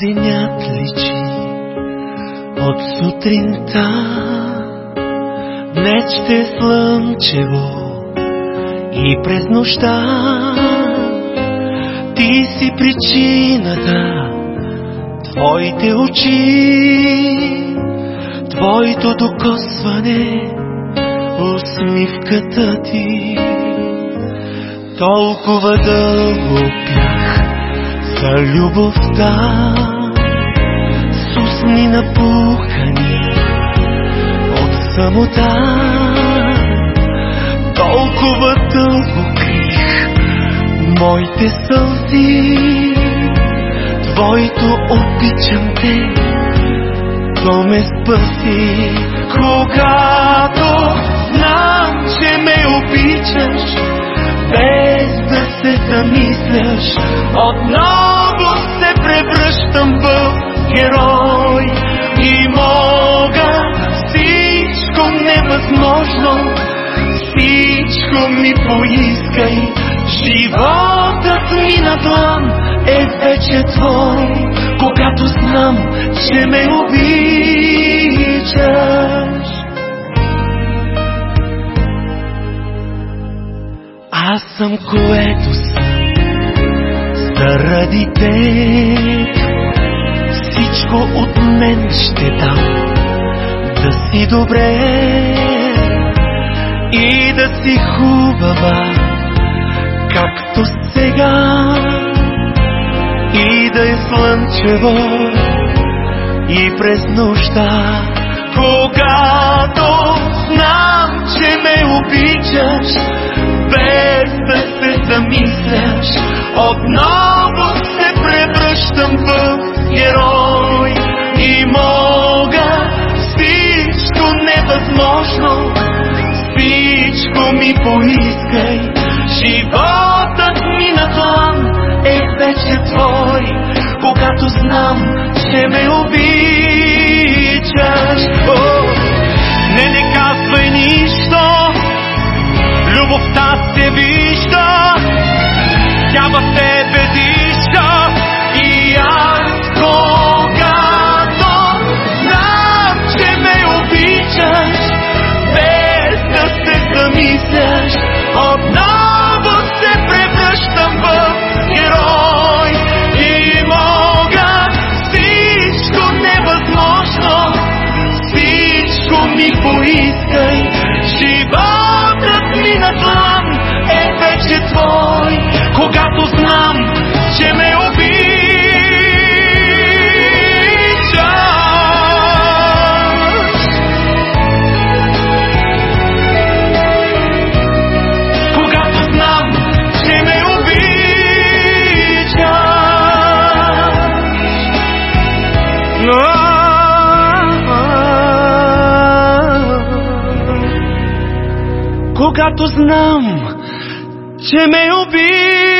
Денят личи от сутринта. Днес ще слънчево и през нощта. Ти си причината, твоите очи, твоето докосване, усмивката ти. Толкова дълго пях за любовта, с усни напухани от самота. Толкова дълго крих моите сълзи, твоето обичам те, то ме спаси, когато знам, че ме обичаш, без да се замисляш, отново герой и мога всичко невъзможно, всичко ми поискай, животът ми на длан е вече твой, когато знам, че ме обичаш. Аз съм което съм, заради теб. Всичко от мен ще дам, да си добре и да си хубава, както сега. И да е слънчево и през нощта, когато знам, че ме обичаш, без да се невъзможно, всичко ми поискай, животът ми на длан е вече твой, когато знам, че ме обичаш. Ми поискай, животът ми на длан Когато знам, че ме обичаш.